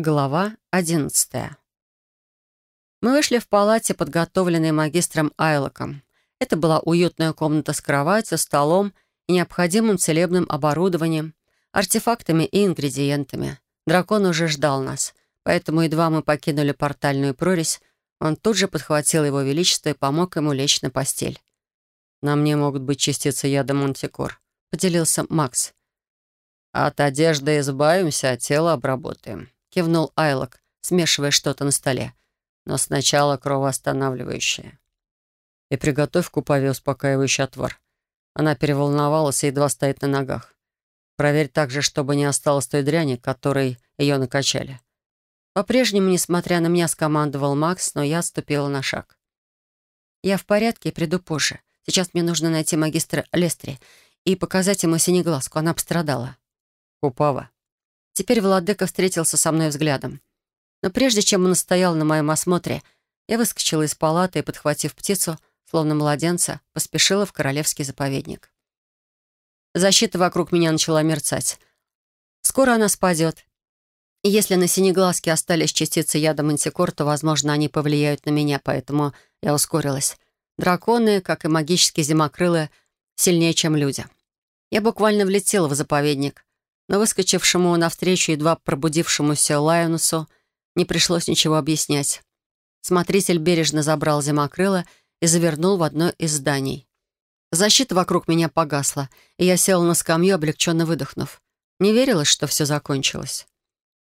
Глава одиннадцатая. Мы вышли в палате, подготовленной магистром Айлоком. Это была уютная комната с кроватью, столом и необходимым целебным оборудованием, артефактами и ингредиентами. Дракон уже ждал нас, поэтому едва мы покинули портальную прорезь, он тут же подхватил его величество и помог ему лечь на постель. «На мне могут быть частицы яда Монтикор», — поделился Макс. «От одежды избавимся, а тело обработаем», — кивнул Айлок, смешивая что-то на столе. «Но сначала кровоостанавливающее». «И приготовь купаве успокаивающий отвар». Она переволновалась и едва стоит на ногах. «Проверь также, чтобы не осталось той дряни, которой ее накачали». По-прежнему, несмотря на меня, скомандовал Макс, но я отступила на шаг. «Я в порядке и приду позже. Сейчас мне нужно найти магистра Лестри и показать ему синеглазку. Она пострадала». «Купава», Теперь владыка встретился со мной взглядом. Но прежде чем он стоял на моем осмотре, я выскочила из палаты и, подхватив птицу, словно младенца, поспешила в королевский заповедник. Защита вокруг меня начала мерцать. Скоро она спадет. И если на синеглазке остались частицы яда мантикор, то, возможно, они повлияют на меня, поэтому я ускорилась. Драконы, как и магические зимокрылы, сильнее, чем люди. Я буквально влетела в заповедник но выскочившему навстречу едва пробудившемуся Лайонусу не пришлось ничего объяснять. Смотритель бережно забрал зимокрыло и завернул в одно из зданий. Защита вокруг меня погасла, и я села на скамью, облегченно выдохнув. Не верилось, что все закончилось.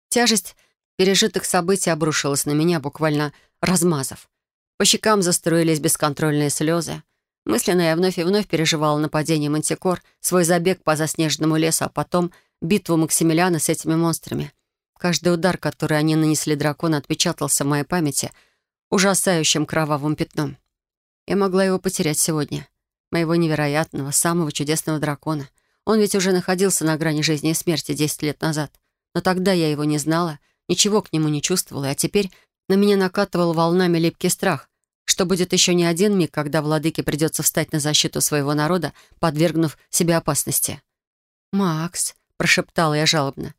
Тяжесть пережитых событий обрушилась на меня, буквально размазав. По щекам застроились бесконтрольные слезы. Мысленно я вновь и вновь переживала нападение Мантикор, свой забег по заснеженному лесу, а потом битву Максимилиана с этими монстрами. Каждый удар, который они нанесли дракону, отпечатался в моей памяти ужасающим кровавым пятном. Я могла его потерять сегодня. Моего невероятного, самого чудесного дракона. Он ведь уже находился на грани жизни и смерти 10 лет назад. Но тогда я его не знала, ничего к нему не чувствовала, а теперь на меня накатывал волнами липкий страх, что будет еще не один миг, когда владыке придется встать на защиту своего народа, подвергнув себе опасности. «Макс», — прошептала я жалобно.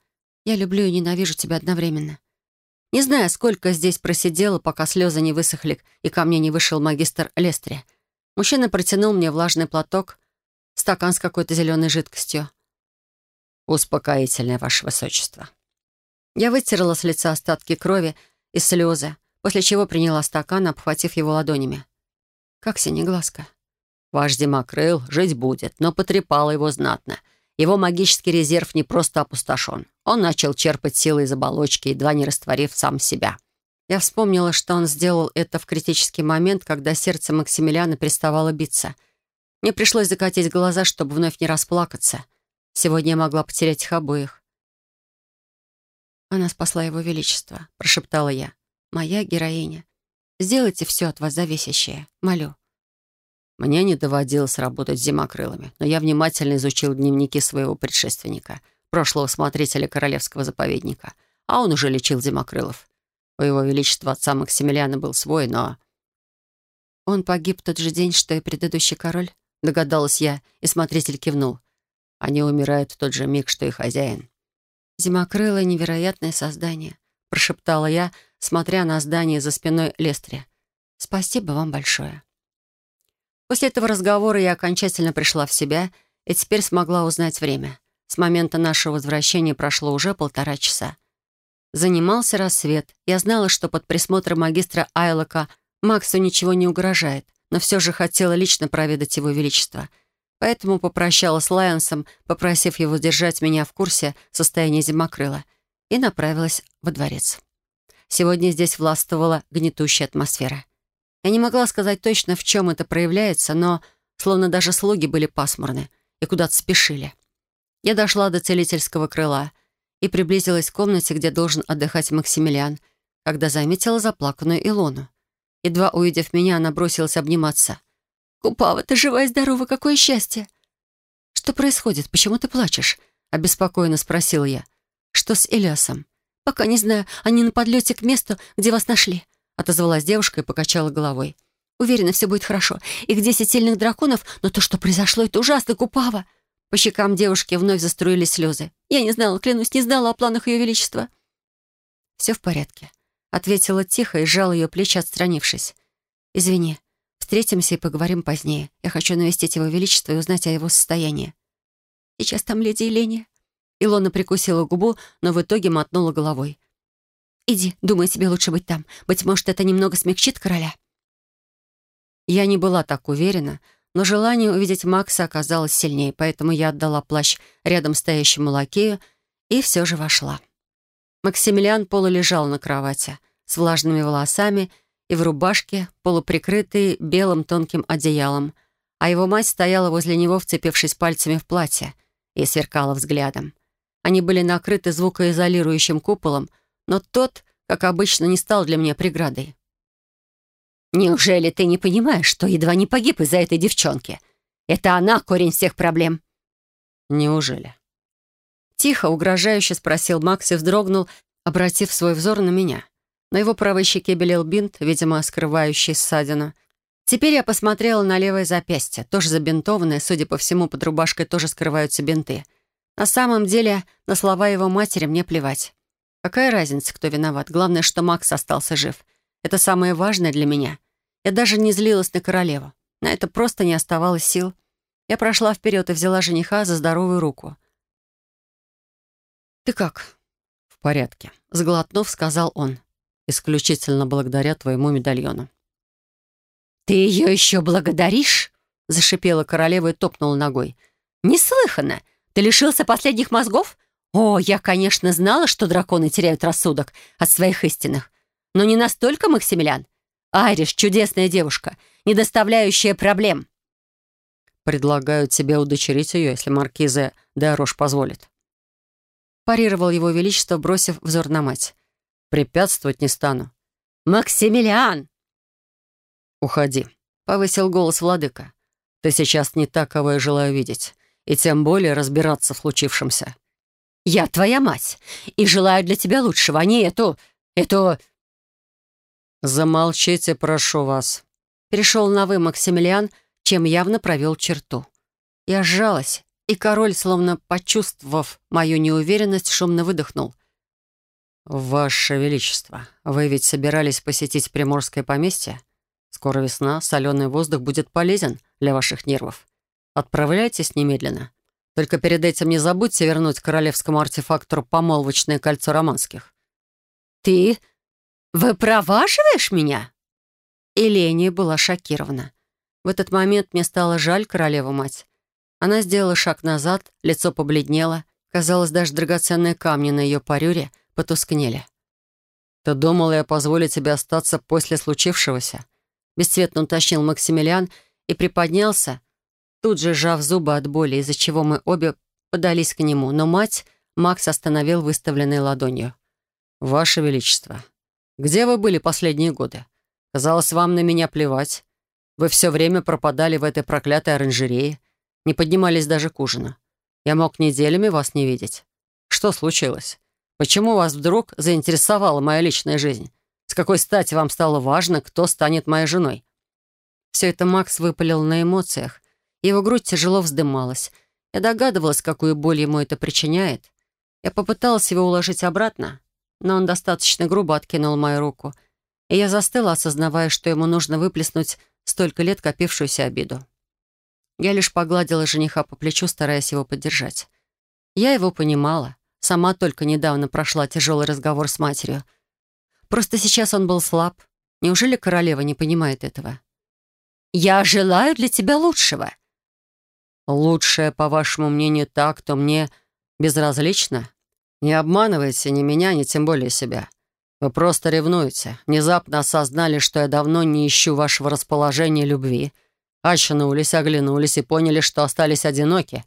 «Я люблю и ненавижу тебя одновременно». Не знаю, сколько здесь просидела, пока слезы не высохли и ко мне не вышел магистр Лестри. Мужчина протянул мне влажный платок, стакан с какой-то зеленой жидкостью. «Успокоительное, ваше высочество». Я вытерла с лица остатки крови и слезы, после чего приняла стакан, обхватив его ладонями. «Как синеглазка?» «Ваш Демокрыл жить будет, но потрепала его знатно». Его магический резерв не просто опустошен. Он начал черпать силы из оболочки, едва не растворив сам себя. Я вспомнила, что он сделал это в критический момент, когда сердце Максимилиана переставало биться. Мне пришлось закатить глаза, чтобы вновь не расплакаться. Сегодня я могла потерять их обоих. «Она спасла его величество», — прошептала я. «Моя героиня. Сделайте все от вас зависящее. Молю». Мне не доводилось работать с зимокрылами, но я внимательно изучил дневники своего предшественника, прошлого смотрителя королевского заповедника, а он уже лечил зимокрылов. У его величества отца Максимилиана был свой, но... «Он погиб тот же день, что и предыдущий король?» — догадалась я, и смотритель кивнул. «Они умирают в тот же миг, что и хозяин». «Зимокрылое невероятное создание», — прошептала я, смотря на здание за спиной Лестри. «Спасибо вам большое». После этого разговора я окончательно пришла в себя и теперь смогла узнать время. С момента нашего возвращения прошло уже полтора часа. Занимался рассвет. Я знала, что под присмотром магистра Айлока Максу ничего не угрожает, но все же хотела лично проведать его величество. Поэтому попрощалась с Лайонсом, попросив его держать меня в курсе состояния зимокрыла, и направилась во дворец. Сегодня здесь властвовала гнетущая атмосфера. Я не могла сказать точно, в чем это проявляется, но словно даже слуги были пасмурны и куда-то спешили. Я дошла до целительского крыла и приблизилась к комнате, где должен отдыхать Максимилиан, когда заметила заплаканную Илону. Едва увидев меня, она бросилась обниматься. «Купава, ты жива и здорова, какое счастье!» «Что происходит? Почему ты плачешь?» — обеспокоенно спросила я. «Что с Элиасом?» «Пока не знаю. Они на подлете к месту, где вас нашли. Отозвалась девушка и покачала головой. «Уверена, все будет хорошо. Их десять сильных драконов, но то, что произошло, это ужасно, Купава!» По щекам девушки вновь заструились слезы. «Я не знала, клянусь, не знала о планах Ее Величества». все в порядке», — ответила тихо и сжала ее плечи, отстранившись. «Извини, встретимся и поговорим позднее. Я хочу навестить его величество и узнать о его состоянии». «Сейчас там леди Елене». Илона прикусила губу, но в итоге мотнула головой. «Иди, думаю, тебе лучше быть там. Быть может, это немного смягчит короля». Я не была так уверена, но желание увидеть Макса оказалось сильнее, поэтому я отдала плащ рядом стоящему лакею и все же вошла. Максимилиан полулежал на кровати с влажными волосами и в рубашке, полуприкрытой белым тонким одеялом, а его мать стояла возле него, вцепившись пальцами в платье, и сверкала взглядом. Они были накрыты звукоизолирующим куполом, но тот, как обычно, не стал для меня преградой. «Неужели ты не понимаешь, что едва не погиб из-за этой девчонки? Это она корень всех проблем». «Неужели?» Тихо, угрожающе спросил Макс и вздрогнул, обратив свой взор на меня. На его правой щеке белел бинт, видимо, скрывающий ссадину. Теперь я посмотрела на левое запястье, тоже забинтованное, судя по всему, под рубашкой тоже скрываются бинты. На самом деле, на слова его матери мне плевать. Какая разница, кто виноват? Главное, что Макс остался жив. Это самое важное для меня. Я даже не злилась на королеву. На это просто не оставалось сил. Я прошла вперед и взяла жениха за здоровую руку. «Ты как?» «В порядке», — сглотнув, сказал он. «Исключительно благодаря твоему медальону». «Ты ее еще благодаришь?» — зашипела королева и топнула ногой. «Неслыханно! Ты лишился последних мозгов? О, я, конечно, знала, что драконы теряют рассудок от своих истинных. Но не настолько, Максимилиан. Айриш — чудесная девушка, не доставляющая проблем». «Предлагаю тебе удочерить ее, если маркиза де Арош позволит» парировал его величество, бросив взор на мать. «Препятствовать не стану». «Максимилиан!» «Уходи», — повысил голос владыка. «Ты сейчас не так, кого я желаю видеть, и тем более разбираться в случившемся». «Я твоя мать, и желаю для тебя лучшего, а не эту... эту...» «Замолчите, прошу вас», — перешел на «вы» Максимилиан, чем явно провел черту. Я сжалась, и король, словно почувствовав мою неуверенность, шумно выдохнул. «Ваше Величество, вы ведь собирались посетить Приморское поместье? Скоро весна, соленый воздух будет полезен для ваших нервов. Отправляйтесь немедленно. Только перед этим не забудьте вернуть королевскому артефактору помолвочное кольцо романских». «Ты выпроваживаешь меня?» Эления была шокирована. В этот момент мне стало жаль королеву-мать. Она сделала шаг назад, лицо побледнело. Казалось, даже драгоценные камни на ее парюре потускнели. «Ты думала, я позволю тебе остаться после случившегося?» Бесцветно уточнил Максимилиан и приподнялся, тут же сжав зубы от боли, из-за чего мы обе подались к нему. Но мать Макс остановил выставленной ладонью. «Ваше Величество, где вы были последние годы? Казалось, вам на меня плевать. Вы все время пропадали в этой проклятой оранжерее не поднимались даже к ужину. Я мог неделями вас не видеть. Что случилось? Почему вас вдруг заинтересовала моя личная жизнь? С какой стати вам стало важно, кто станет моей женой?» Все это Макс выпалил на эмоциях. Его грудь тяжело вздымалась. Я догадывалась, какую боль ему это причиняет. Я попыталась его уложить обратно, но он достаточно грубо откинул мою руку, и я застыла, осознавая, что ему нужно выплеснуть столько лет копившуюся обиду. Я лишь погладила жениха по плечу, стараясь его поддержать. Я его понимала. Сама только недавно прошла тяжелый разговор с матерью. Просто сейчас он был слаб. Неужели королева не понимает этого? «Я желаю для тебя лучшего». «Лучшее, по вашему мнению, так, то мне безразлично? Не обманывайте ни меня, ни тем более себя. Вы просто ревнуете. Внезапно осознали, что я давно не ищу вашего расположения любви» Очнулись, оглянулись и поняли, что остались одиноки.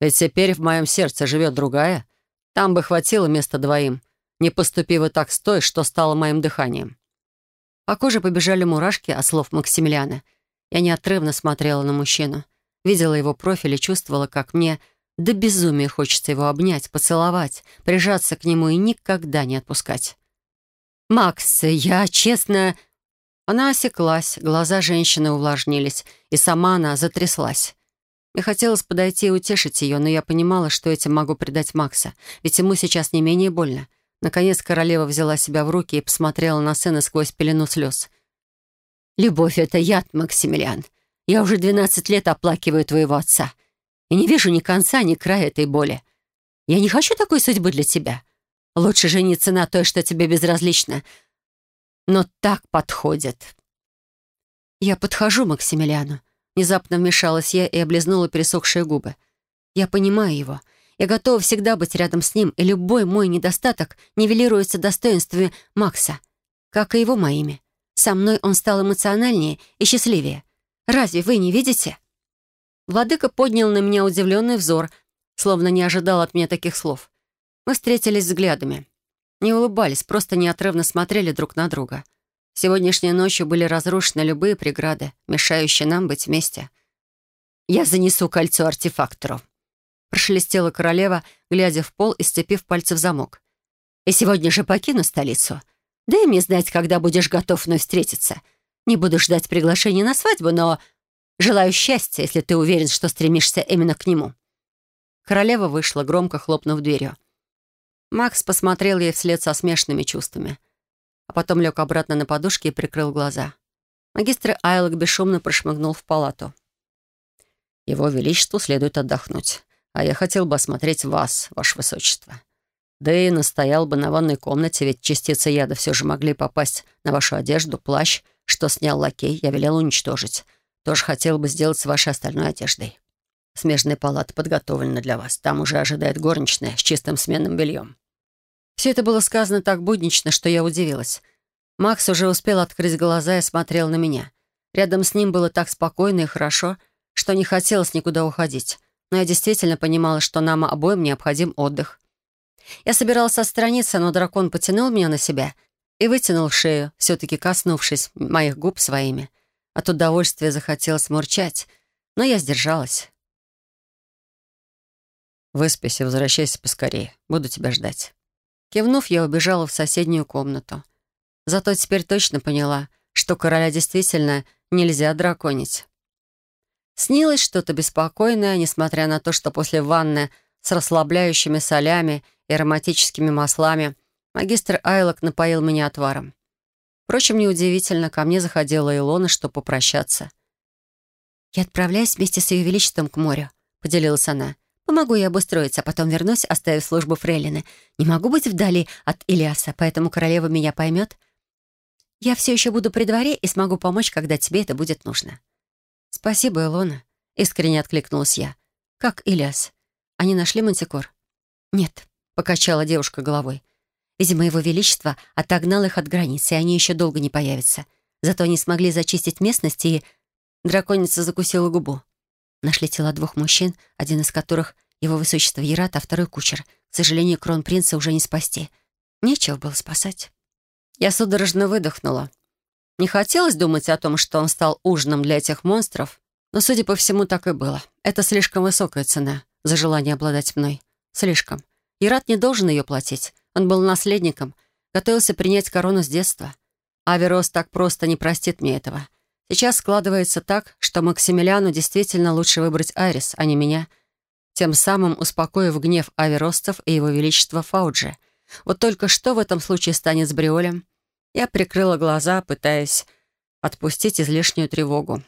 Ведь теперь в моем сердце живет другая. Там бы хватило места двоим, не поступив и так с той, что стало моим дыханием. По коже побежали мурашки от слов Максимилиана. Я неотрывно смотрела на мужчину. Видела его профиль и чувствовала, как мне до безумия хочется его обнять, поцеловать, прижаться к нему и никогда не отпускать. «Макс, я честно...» Она осеклась, глаза женщины увлажнились, и сама она затряслась. Мне хотелось подойти и утешить ее, но я понимала, что этим могу предать Макса, ведь ему сейчас не менее больно. Наконец королева взяла себя в руки и посмотрела на сына сквозь пелену слез. «Любовь — это яд, Максимилиан. Я уже двенадцать лет оплакиваю твоего отца и не вижу ни конца, ни края этой боли. Я не хочу такой судьбы для тебя. Лучше жениться на той, что тебе безразлично, но так подходит». «Я подхожу Максимилиану». Внезапно вмешалась я и облизнула пересохшие губы. «Я понимаю его. Я готова всегда быть рядом с ним, и любой мой недостаток нивелируется достоинствами Макса, как и его моими. Со мной он стал эмоциональнее и счастливее. Разве вы не видите?» Владыка поднял на меня удивленный взор, словно не ожидал от меня таких слов. Мы встретились взглядами. Не улыбались, просто неотрывно смотрели друг на друга. Сегодняшней ночью были разрушены любые преграды, мешающие нам быть вместе. «Я занесу кольцо артефактору», — прошелестела королева, глядя в пол и сцепив пальцы в замок. «И сегодня же покину столицу. Дай мне знать, когда будешь готов вновь встретиться. Не буду ждать приглашения на свадьбу, но желаю счастья, если ты уверен, что стремишься именно к нему». Королева вышла, громко хлопнув дверью. Макс посмотрел ей вслед со смешанными чувствами а потом лег обратно на подушке и прикрыл глаза. Магистр Айлок бесшумно прошмыгнул в палату. «Его Величеству следует отдохнуть, а я хотел бы осмотреть вас, Ваше Высочество. Да и настоял бы на ванной комнате, ведь частицы яда все же могли попасть на вашу одежду, плащ, что снял лакей, я велел уничтожить. Тоже хотел бы сделать с вашей остальной одеждой. Смежная палата подготовлена для вас. Там уже ожидает горничная с чистым сменным бельем. Все это было сказано так буднично, что я удивилась. Макс уже успел открыть глаза и смотрел на меня. Рядом с ним было так спокойно и хорошо, что не хотелось никуда уходить. Но я действительно понимала, что нам обоим необходим отдых. Я собиралась отстраниться, но дракон потянул меня на себя и вытянул шею, все-таки коснувшись моих губ своими. От удовольствия захотелось мурчать, но я сдержалась. «Выспись и возвращайся поскорее. Буду тебя ждать». Кивнув, я убежала в соседнюю комнату. Зато теперь точно поняла, что короля действительно нельзя драконить. Снилось что-то беспокойное, несмотря на то, что после ванны с расслабляющими солями и ароматическими маслами магистр Айлок напоил меня отваром. Впрочем, неудивительно, ко мне заходила Илона, чтобы попрощаться. «Я отправляюсь вместе с Ее Величеством к морю», — поделилась она. Помогу ей обустроиться, а потом вернусь, оставив службу фрейлины. Не могу быть вдали от Илиаса, поэтому королева меня поймет. Я все еще буду при дворе и смогу помочь, когда тебе это будет нужно». «Спасибо, Илона», — искренне откликнулась я. «Как Илиас? Они нашли мантикор?» «Нет», — покачала девушка головой. «Видимо, его величество отогнал их от границы, и они еще долго не появятся. Зато они смогли зачистить местность, и...» Драконица закусила губу. Нашли тела двух мужчин, один из которых — его высочество Ярат, а второй — кучер. К сожалению, кронпринца уже не спасти. Нечего было спасать. Я судорожно выдохнула. Не хотелось думать о том, что он стал ужином для этих монстров, но, судя по всему, так и было. Это слишком высокая цена за желание обладать мной. Слишком. Ярат не должен ее платить. Он был наследником, готовился принять корону с детства. Аверос так просто не простит мне этого. Сейчас складывается так, что Максимилиану действительно лучше выбрать Айрис, а не меня, тем самым успокоив гнев Аверостов и его величество Фауджи. Вот только что в этом случае станет с Бриолем? Я прикрыла глаза, пытаясь отпустить излишнюю тревогу.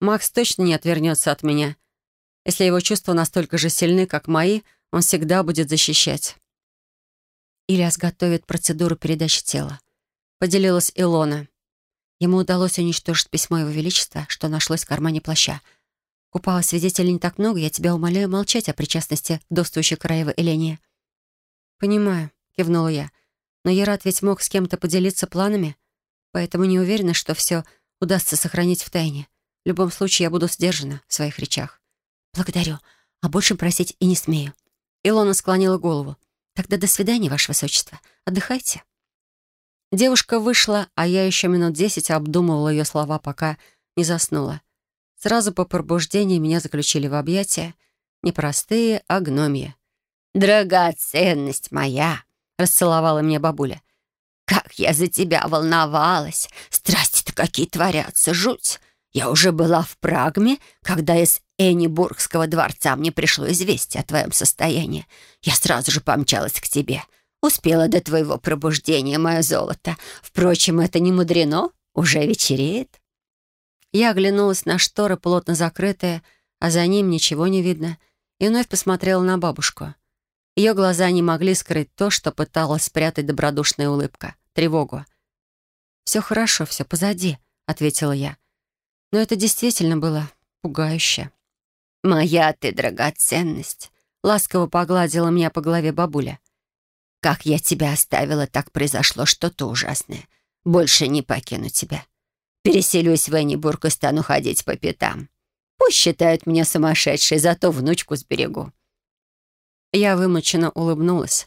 Макс точно не отвернется от меня. Если его чувства настолько же сильны, как мои, он всегда будет защищать. Ильяс готовит процедуру передачи тела. Поделилась Илона. Ему удалось уничтожить письмо Его Величества, что нашлось в кармане плаща. Купала свидетелей не так много, я тебя умоляю молчать о причастности вдовствующей королевы Элении. «Понимаю», — кивнула я. «Но Ярат ведь мог с кем-то поделиться планами, поэтому не уверена, что все удастся сохранить в тайне. В любом случае, я буду сдержана в своих речах». «Благодарю. А больше просить и не смею». Илона склонила голову. «Тогда до свидания, Ваше Высочество. Отдыхайте». Девушка вышла, а я еще минут десять обдумывала ее слова, пока не заснула. Сразу по пробуждении меня заключили в объятия. Непростые, а гномья. «Драгоценность моя!» — расцеловала мне бабуля. «Как я за тебя волновалась! Страсти-то какие творятся, жуть! Я уже была в Прагме, когда из Эннибургского дворца мне пришло известие о твоем состоянии. Я сразу же помчалась к тебе. Успела до твоего пробуждения, мое золото. Впрочем, это не мудрено, уже вечереет». Я оглянулась на шторы, плотно закрытые, а за ним ничего не видно, и вновь посмотрела на бабушку. Ее глаза не могли скрыть то, что пыталась спрятать добродушная улыбка, тревогу. «Все хорошо, все позади», — ответила я. Но это действительно было пугающе. «Моя ты драгоценность!» — ласково погладила меня по голове бабуля. «Как я тебя оставила, так произошло что-то ужасное. Больше не покину тебя. Переселюсь в Эннибург и стану ходить по пятам. Пусть считают меня сумасшедшей, зато внучку сберегу». Я вымученно улыбнулась.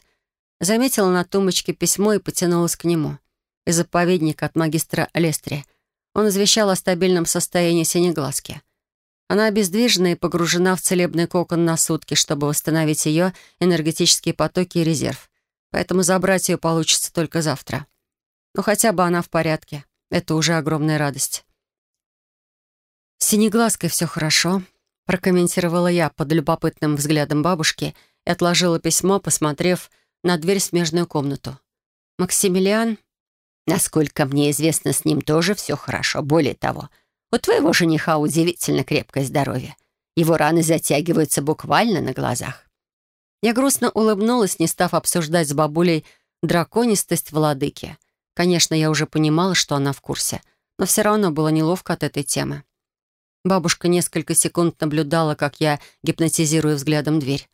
Заметила на тумбочке письмо и потянулась к нему. Из заповедника от магистра Лестри. Он извещал о стабильном состоянии синеглазки. Она обездвижена и погружена в целебный кокон на сутки, чтобы восстановить ее энергетические потоки и резерв. Поэтому забрать ее получится только завтра. Но хотя бы она в порядке. Это уже огромная радость. «С синеглазкой все хорошо», — прокомментировала я под любопытным взглядом бабушки и отложила письмо, посмотрев на дверь в смежную комнату. «Максимилиан?» «Насколько мне известно, с ним тоже все хорошо. Более того, — у твоего жениха удивительно крепкое здоровье. Его раны затягиваются буквально на глазах. Я грустно улыбнулась, не став обсуждать с бабулей драконистость владыки. Конечно, я уже понимала, что она в курсе, но все равно было неловко от этой темы. Бабушка несколько секунд наблюдала, как я гипнотизирую взглядом дверь,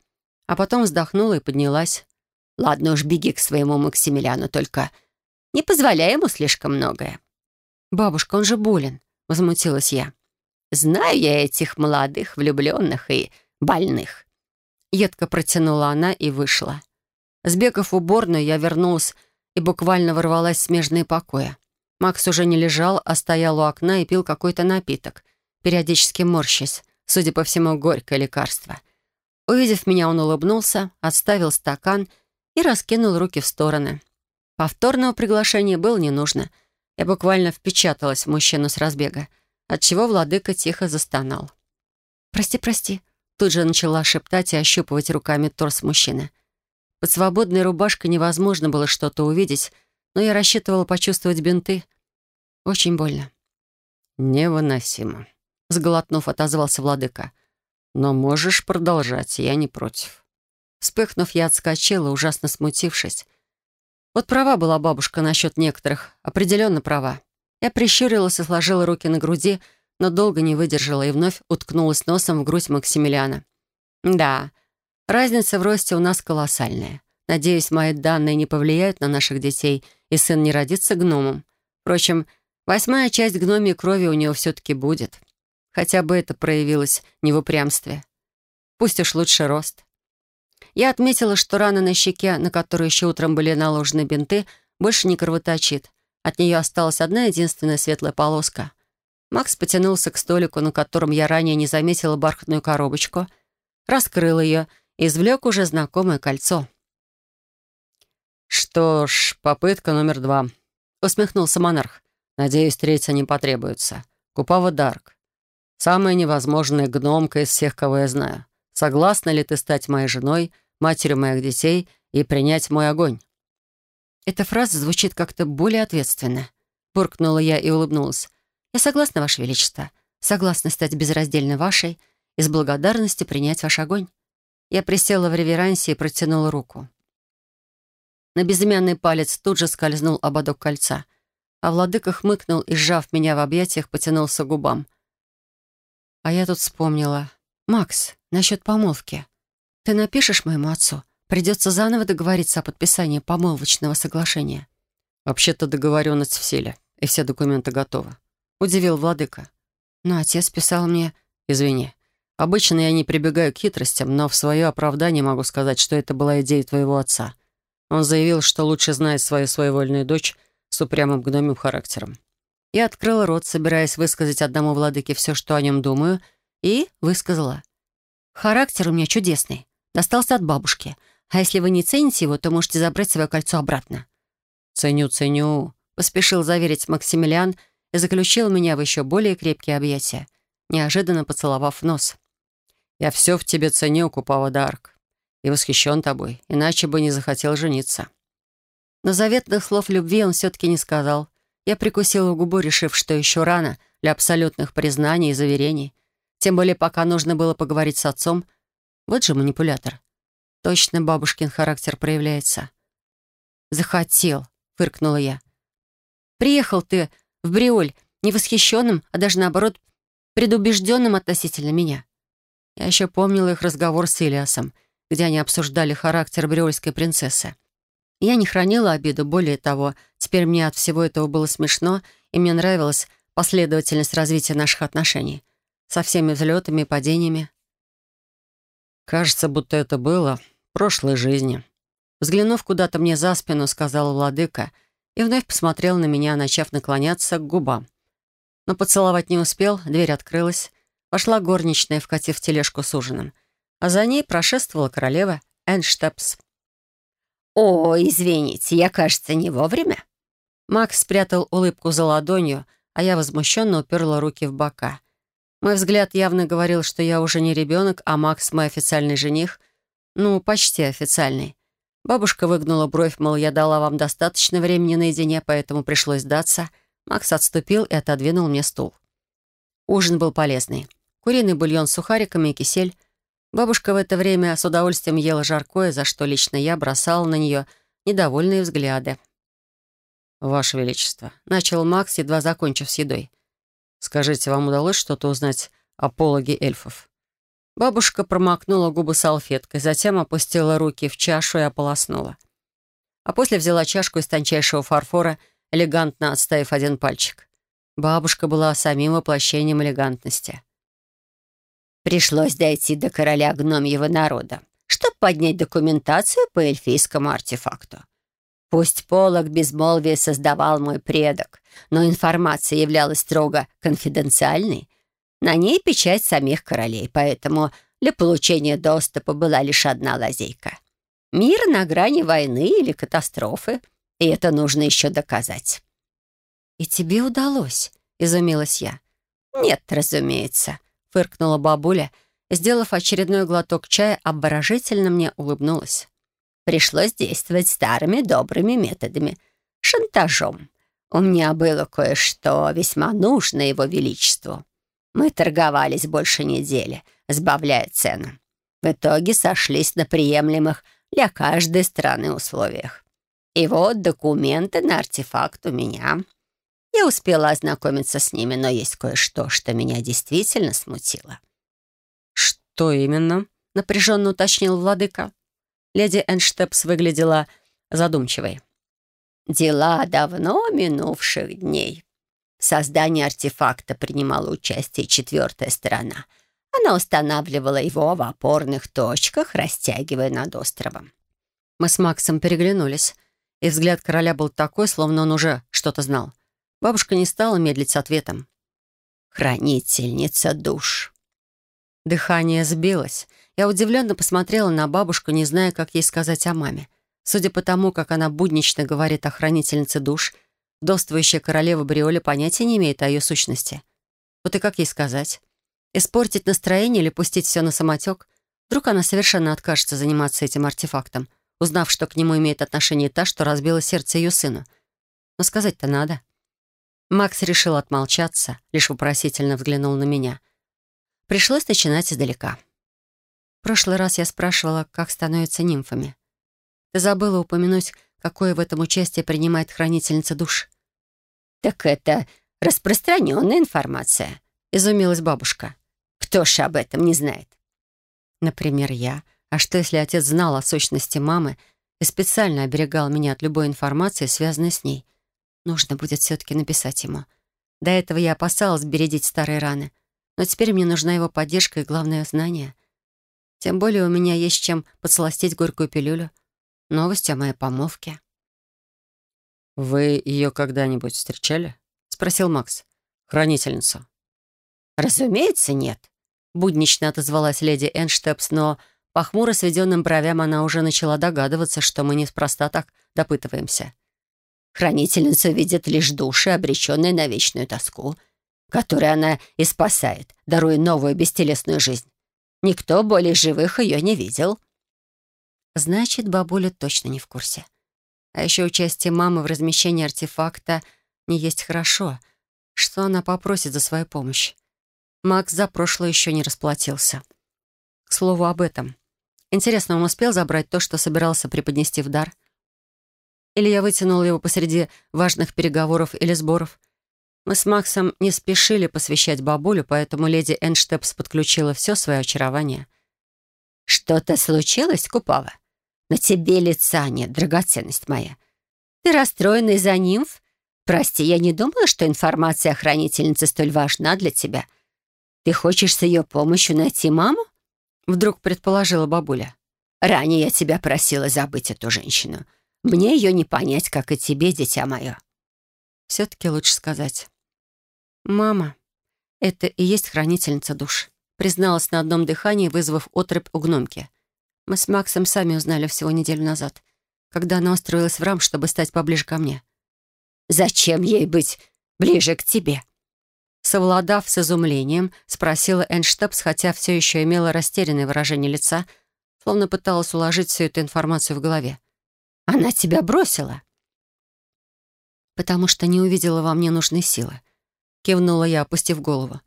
а потом вздохнула и поднялась. «Ладно уж, беги к своему Максимилиану, только не позволяй ему слишком многое». «Бабушка, он же болен возмутилась я. «Знаю я этих молодых, влюбленных и больных». Едко протянула она и вышла. Сбегав в уборную, я вернулась и буквально ворвалась в смежные покои. Макс уже не лежал, а стоял у окна и пил какой-то напиток, периодически морщась, судя по всему, горькое лекарство. Увидев меня, он улыбнулся, отставил стакан и раскинул руки в стороны. Повторного приглашения было не нужно — я буквально впечаталась в мужчину с разбега, отчего владыка тихо застонал. «Прости, прости», тут же начала шептать и ощупывать руками торс мужчины. Под свободной рубашкой невозможно было что-то увидеть, но я рассчитывала почувствовать бинты. Очень больно. «Невыносимо», — сглотнув, отозвался владыка. «Но можешь продолжать, я не против». Вспыхнув, я отскочила, ужасно смутившись. Вот права была бабушка насчет некоторых, определенно права. Я прищурилась и сложила руки на груди, но долго не выдержала и вновь уткнулась носом в грудь Максимилиана. Да, разница в росте у нас колоссальная. Надеюсь, мои данные не повлияют на наших детей, и сын не родится гномом. Впрочем, восьмая часть гномии крови у него все-таки будет. Хотя бы это проявилось не в упрямстве. Пусть уж лучше рост. Я отметила, что рана на щеке, на которую еще утром были наложены бинты, больше не кровоточит. От нее осталась одна единственная светлая полоска. Макс потянулся к столику, на котором я ранее не заметила бархатную коробочку, раскрыл ее и извлек уже знакомое кольцо. «Что ж, попытка номер два», — усмехнулся монарх. «Надеюсь, третья не потребуется. Купава Дарк. Самая невозможная гномка из всех, кого я знаю. Согласна ли ты стать моей женой, матерью моих детей и принять мой огонь?» Эта фраза звучит как-то более ответственно. Буркнула я и улыбнулась. «Я согласна, Ваше Величество. Согласна стать безраздельно вашей и с благодарностью принять ваш огонь». Я присела в реверансе и протянула руку. На безымянный палец тут же скользнул ободок кольца, а владыка хмыкнул и, сжав меня в объятиях, потянулся к губам. А я тут вспомнила. «Макс, насчет помолвки. Ты напишешь моему отцу? Придется заново договориться о подписании помолвочного соглашения». «Вообще-то договоренность в силе, и все документы готовы», — удивил владыка. «Но отец писал мне...» «Извини. Обычно я не прибегаю к хитростям, но в свое оправдание могу сказать, что это была идея твоего отца. Он заявил, что лучше знает свою своевольную дочь с упрямым гномим характером». Я открыла рот, собираясь высказать одному владыке все, что о нем думаю — и высказала. «Характер у меня чудесный. Достался от бабушки. А если вы не цените его, то можете забрать свое кольцо обратно». «Ценю, ценю», — поспешил заверить Максимилиан и заключил меня в еще более крепкие объятия, неожиданно поцеловав нос. «Я все в тебе ценю, Купава Дарк, и восхищен тобой, иначе бы не захотел жениться». Но заветных слов любви он все-таки не сказал. Я прикусила губу, решив, что еще рано для абсолютных признаний и заверений. Тем более, пока нужно было поговорить с отцом. Вот же манипулятор. Точно бабушкин характер проявляется. «Захотел», — фыркнула я. «Приехал ты в Бриоль не восхищенным, а даже наоборот предубежденным относительно меня. Я еще помнила их разговор с Илиасом, где они обсуждали характер бриольской принцессы. Я не хранила обиду, более того, теперь мне от всего этого было смешно, и мне нравилась последовательность развития наших отношений. Со всеми взлетами и падениями. «Кажется, будто это было в прошлой жизни». Взглянув куда-то мне за спину, сказал владыка и вновь посмотрел на меня, начав наклоняться к губам. Но поцеловать не успел, дверь открылась. Вошла горничная, вкатив тележку с ужином. А за ней прошествовала королева Энштепс. «О, извините, я, кажется, не вовремя». Макс спрятал улыбку за ладонью, а я возмущенно уперла руки в бока. Мой взгляд явно говорил, что я уже не ребенок, а Макс мой официальный жених. Ну, почти официальный. Бабушка выгнула бровь, мол, я дала вам достаточно времени наедине, поэтому пришлось сдаться. Макс отступил и отодвинул мне стул. Ужин был полезный. Куриный бульон с сухариками и кисель — Бабушка в это время с удовольствием ела жаркое, за что лично я бросала на нее недовольные взгляды. «Ваше Величество», — начал Макс, едва закончив с едой. «Скажите, вам удалось что-то узнать о пологе эльфов?» Бабушка промокнула губы салфеткой, затем опустила руки в чашу и ополоснула. А после взяла чашку из тончайшего фарфора, элегантно отставив один пальчик. Бабушка была самим воплощением элегантности. Пришлось дойти до короля гномьего народа, чтобы поднять документацию по эльфийскому артефакту. Пусть полог безмолвия создавал мой предок, но информация являлась строго конфиденциальной. На ней печать самих королей, поэтому для получения доступа была лишь одна лазейка. Мир на грани войны или катастрофы, и это нужно еще доказать. «И тебе удалось?» — изумилась я. «Нет, разумеется», фыркнула бабуля, сделав очередной глоток чая, обворожительно мне улыбнулась. Пришлось действовать старыми добрыми методами. Шантажом. У меня было кое-что весьма нужно его величеству. Мы торговались больше недели, сбавляя цену. В итоге сошлись на приемлемых для каждой страны условиях. И вот документы на артефакт у меня. Я успела ознакомиться с ними, но есть кое-что, что меня действительно смутило. «Что именно?» — напряженно уточнил владыка. Леди Энштепс выглядела задумчивой. «Дела давно минувших дней. В создании артефакта принимала участие четвертая сторона. Она устанавливала его в опорных точках, растягивая над островом. Мы с Максом переглянулись, и взгляд короля был такой, словно он уже что-то знал. Бабушка не стала медлить с ответом. «Хранительница душ». Дыхание сбилось. Я удивленно посмотрела на бабушку, не зная, как ей сказать о маме. Судя по тому, как она буднично говорит о хранительнице душ, вдовствующая королева Бриоли понятия не имеет о ее сущности. Вот и как ей сказать? Испортить настроение или пустить все на самотек? Вдруг она совершенно откажется заниматься этим артефактом, узнав, что к нему имеет отношение та, что разбила сердце ее сына. Но сказать-то надо. Макс решил отмолчаться, лишь вопросительно взглянул на меня. Пришлось начинать издалека. В прошлый раз я спрашивала, как становятся нимфами. Ты забыла упомянуть, какое в этом участие принимает хранительница душ. «Так это распространенная информация», — изумилась бабушка. «Кто ж об этом не знает?» Например, я. А что, если отец знал о сущности мамы и специально оберегал меня от любой информации, связанной с ней? Нужно будет все-таки написать ему. До этого я опасалась бередить старые раны, но теперь мне нужна его поддержка и, главное, знание. Тем более у меня есть чем подсластить горькую пилюлю. Новость о моей помолвке. «Вы ее когда-нибудь встречали?» — спросил Макс. «Хранительницу». «Разумеется, нет», — буднично отозвалась леди Энштепс, но по хмуро сведенным бровям она уже начала догадываться, что мы неспроста так допытываемся. Хранительницу видит лишь души, обреченные на вечную тоску, которой она и спасает, даруя новую бестелесную жизнь. Никто более живых ее не видел. Значит, бабуля точно не в курсе. А еще участие мамы в размещении артефакта не есть хорошо. Что она попросит за свою помощь? Макс за прошлое еще не расплатился. К слову об этом. Интересно, он успел забрать то, что собирался преподнести в дар? Или я вытянула его посреди важных переговоров или сборов? Мы с Максом не спешили посвящать бабулю, поэтому леди Энштепс подключила все свое очарование. «Что-то случилось, Купава? На тебе лица нет, драгоценность моя. Ты расстроена из-за нимф? Прости, я не думала, что информация о хранительнице столь важна для тебя. Ты хочешь с ее помощью найти маму?» Вдруг предположила бабуля. «Ранее я тебя просила забыть эту женщину. Мне ее не понять, как и тебе, дитя мое». Все-таки лучше сказать. «Мама, это и есть хранительница душ», призналась на одном дыхании, вызвав отрыв у гномки. Мы с Максом сами узнали всего неделю назад, когда она устроилась в рам, чтобы стать поближе ко мне. «Зачем ей быть ближе к тебе?» Совладав с изумлением, спросила Энштабс, хотя все еще имела растерянное выражение лица, словно пыталась уложить всю эту информацию в голове. «Она тебя бросила?» «Потому что не увидела во мне нужной силы», — кивнула я, опустив голову.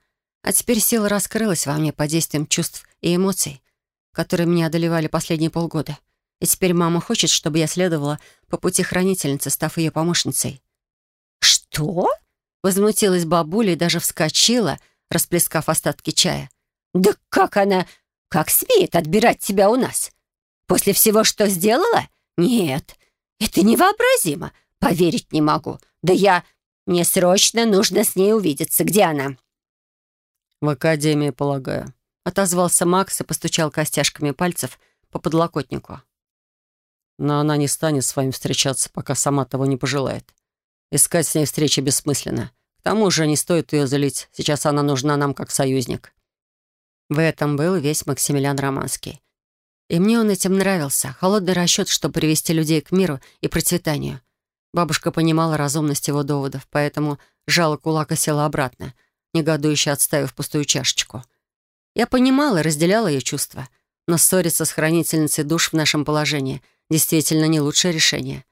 А теперь сила раскрылась во мне под действием чувств и эмоций, которые меня одолевали последние полгода. И теперь мама хочет, чтобы я следовала по пути хранительницы, став ее помощницей. «Что?» Возмутилась бабуля и даже вскочила, расплескав остатки чая. «Да как она... Как смеет отбирать тебя у нас? После всего, что сделала? Нет, это невообразимо. Поверить не могу. Да я... Мне срочно нужно с ней увидеться. Где она?» «В академии, полагаю», — отозвался Макс и постучал костяшками пальцев по подлокотнику. «Но она не станет с вами встречаться, пока сама того не пожелает. Искать с ней встречи бессмысленно. К тому же не стоит ее залить. Сейчас она нужна нам как союзник». В этом был весь Максимилиан Романский. И мне он этим нравился. Холодный расчет, чтобы привести людей к миру и процветанию. Бабушка понимала разумность его доводов, поэтому жала кулак и села обратно, негодующе отставив пустую чашечку. Я понимала и разделяла ее чувства, но ссориться с хранительницей душ в нашем положении действительно не лучшее решение.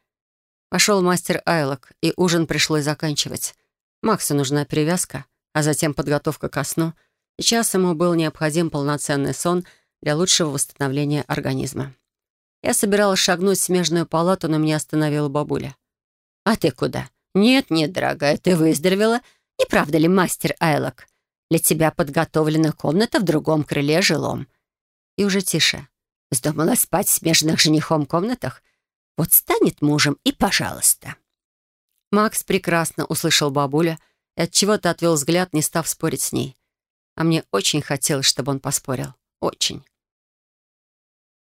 Пошел мастер Айлок, и ужин пришлось заканчивать. Максу нужна перевязка, а затем подготовка ко сну. Сейчас ему был необходим полноценный сон для лучшего восстановления организма. Я собиралась шагнуть в смежную палату, но меня остановила бабуля. «А ты куда?» «Нет, нет, дорогая, ты выздоровела. Не правда ли, мастер Айлок? Для тебя подготовлена комната в другом крыле жилом». И уже тише. «Вздумала спать в смежных женихом комнатах? Вот станет мужем и пожалуйста». Макс прекрасно услышал бабуля и от чего то отвел взгляд, не став спорить с ней. А мне очень хотелось, чтобы он поспорил. Очень.